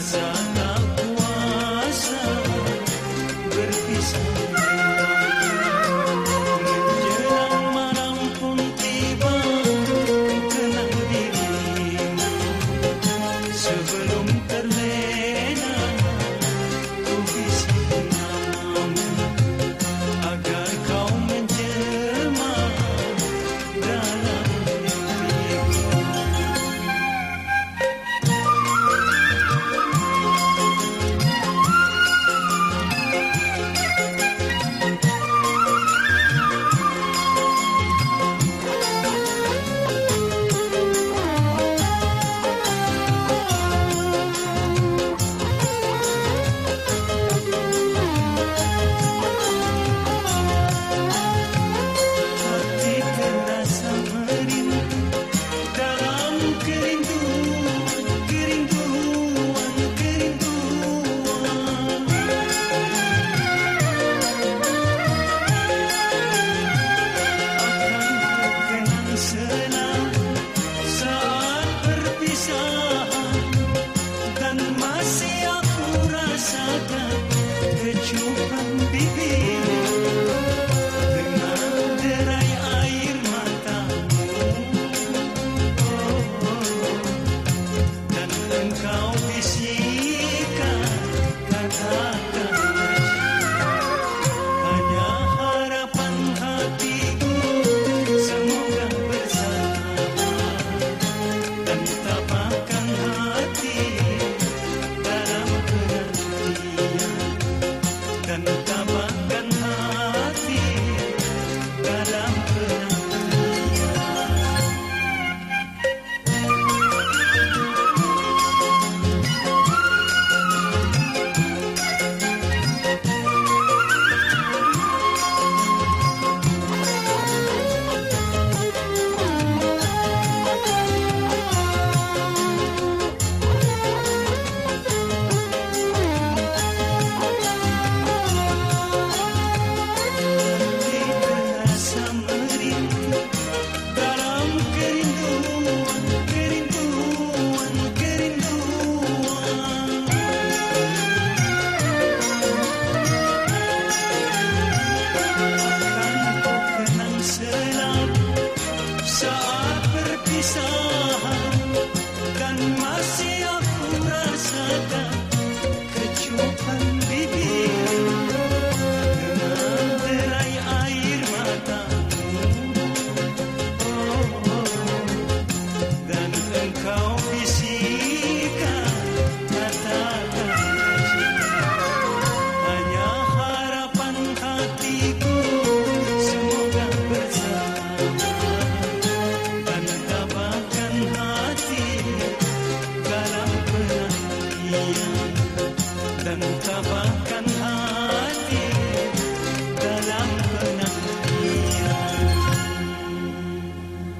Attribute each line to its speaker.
Speaker 1: Hasana. you. dan tabahkan